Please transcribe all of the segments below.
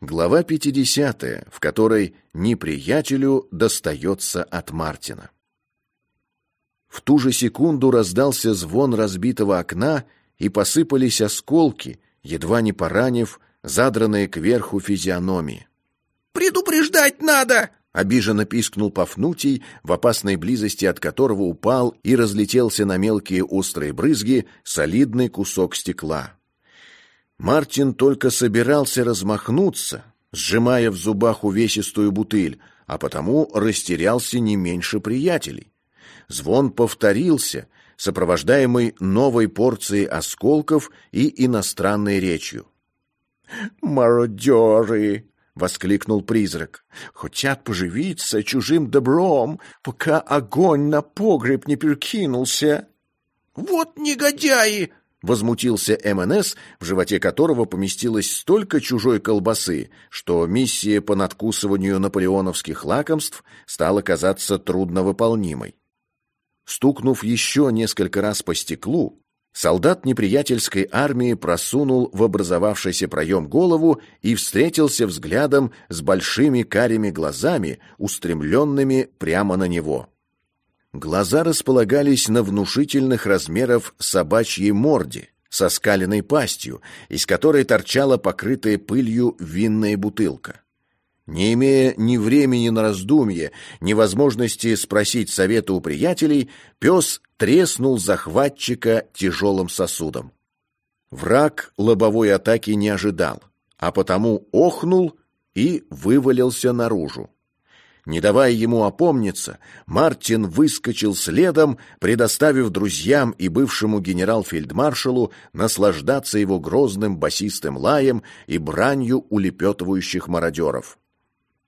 Глава 50, в которой неприятелю достается от Мартина. В ту же секунду раздался звон разбитого окна, и посыпались осколки, едва не поранив задранные кверху физиономии. «Предупреждать надо!» — обиженно пискнул Пафнутий, в опасной близости от которого упал и разлетелся на мелкие острые брызги солидный кусок стекла. Мартин только собирался размахнуться, сжимая в зубах увесистую бутыль, а потому растерялся не меньше приятелей. Звон повторился, сопровождаемый новой порцией осколков и иностранной речью. «Мародеры!» — воскликнул призрак. «Хотят поживиться чужим добром, пока огонь на погреб не перекинулся». «Вот негодяи!» — возмутился МНС, в животе которого поместилось столько чужой колбасы, что миссия по надкусыванию наполеоновских лакомств стала казаться трудновыполнимой. Стукнув еще несколько раз по стеклу, солдат неприятельской армии просунул в образовавшийся проем голову и встретился взглядом с большими карими глазами, устремленными прямо на него. Глаза располагались на внушительных размеров собачьей морде, со скаленной пастью, из которой торчала покрытая пылью винная бутылка. Не имея ни времени на раздумье, ни возможности спросить совета у приятелей, пес треснул захватчика тяжелым сосудом. Враг лобовой атаки не ожидал, а потому охнул и вывалился наружу. Не давая ему опомниться, Мартин выскочил следом, предоставив друзьям и бывшему генерал-фельдмаршалу наслаждаться его грозным басистым лаем и бранью улепетывающих мародеров.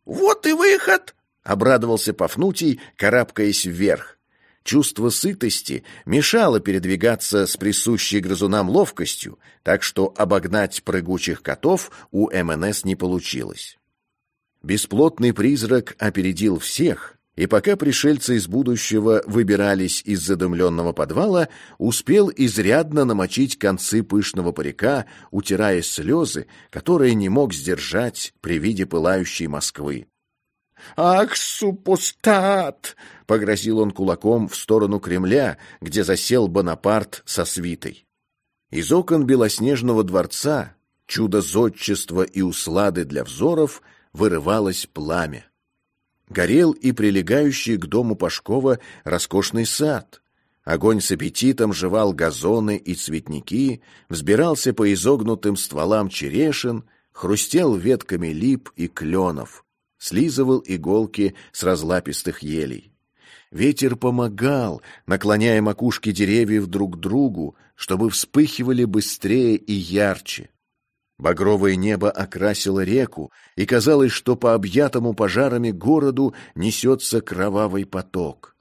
«Вот и выход!» — обрадовался Пафнутий, карабкаясь вверх. Чувство сытости мешало передвигаться с присущей грызунам ловкостью, так что обогнать прыгучих котов у МНС не получилось. Бесплотный призрак опередил всех, и пока пришельцы из будущего выбирались из задымленного подвала, успел изрядно намочить концы пышного парика, утирая слезы, которые не мог сдержать при виде пылающей Москвы. «Ах, супостат!» — погрозил он кулаком в сторону Кремля, где засел Бонапарт со свитой. Из окон белоснежного дворца, чудо зодчества и услады для взоров — вырывалось пламя. Горел и прилегающий к дому Пашкова роскошный сад. Огонь с аппетитом жевал газоны и цветники, взбирался по изогнутым стволам черешин, хрустел ветками лип и кленов, слизывал иголки с разлапистых елей. Ветер помогал, наклоняя макушки деревьев друг к другу, чтобы вспыхивали быстрее и ярче. Багровое небо окрасило реку, и казалось, что по объятому пожарами городу несется кровавый поток.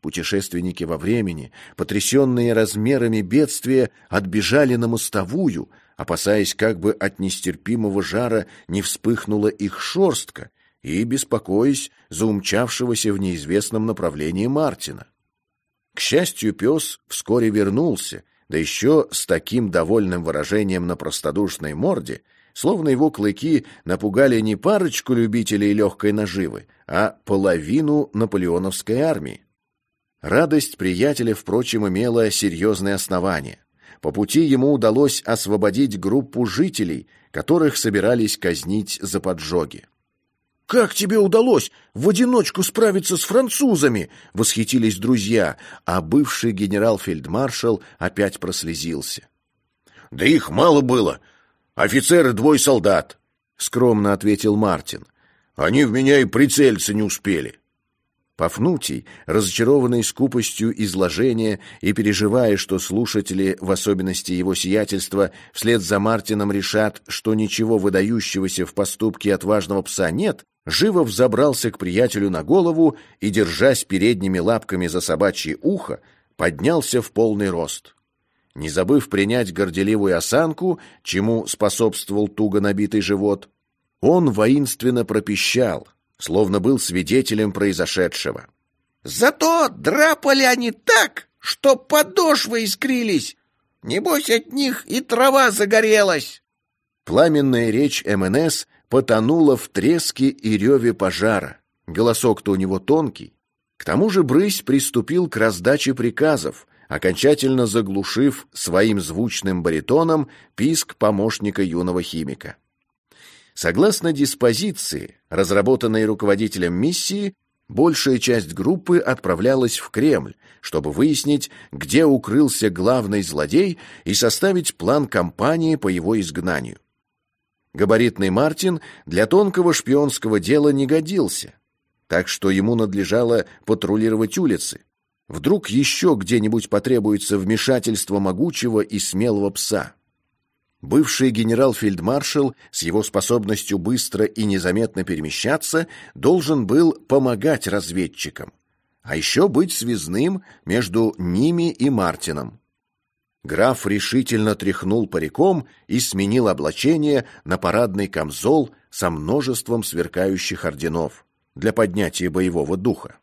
Путешественники во времени, потрясенные размерами бедствия, отбежали на мостовую, опасаясь, как бы от нестерпимого жара не вспыхнула их шорстка, и беспокоясь за умчавшегося в неизвестном направлении Мартина. К счастью, пес вскоре вернулся, да еще с таким довольным выражением на простодушной морде, словно его клыки напугали не парочку любителей легкой наживы, а половину наполеоновской армии. Радость приятеля, впрочем, имела серьезные основания. По пути ему удалось освободить группу жителей, которых собирались казнить за поджоги. «Как тебе удалось в одиночку справиться с французами?» — восхитились друзья, а бывший генерал-фельдмаршал опять прослезился. «Да их мало было. Офицеры двое солдат», — скромно ответил Мартин. «Они в меня и прицелиться не успели». Пафнутий, разочарованный скупостью изложения и переживая, что слушатели, в особенности его сиятельства, вслед за Мартином решат, что ничего выдающегося в поступке отважного пса нет, живо взобрался к приятелю на голову и, держась передними лапками за собачье ухо, поднялся в полный рост. Не забыв принять горделивую осанку, чему способствовал туго набитый живот, он воинственно пропищал, словно был свидетелем произошедшего. «Зато драпали они так, что подошвы искрились! Небось, от них и трава загорелась!» Пламенная речь МНС потонула в треске и реве пожара. Голосок-то у него тонкий. К тому же Брысь приступил к раздаче приказов, окончательно заглушив своим звучным баритоном писк помощника юного химика. Согласно диспозиции, разработанной руководителем миссии, большая часть группы отправлялась в Кремль, чтобы выяснить, где укрылся главный злодей и составить план кампании по его изгнанию. Габаритный Мартин для тонкого шпионского дела не годился, так что ему надлежало патрулировать улицы. Вдруг еще где-нибудь потребуется вмешательство могучего и смелого пса. Бывший генерал-фельдмаршал с его способностью быстро и незаметно перемещаться должен был помогать разведчикам, а еще быть связным между ними и Мартином. Граф решительно тряхнул париком и сменил облачение на парадный камзол со множеством сверкающих орденов для поднятия боевого духа.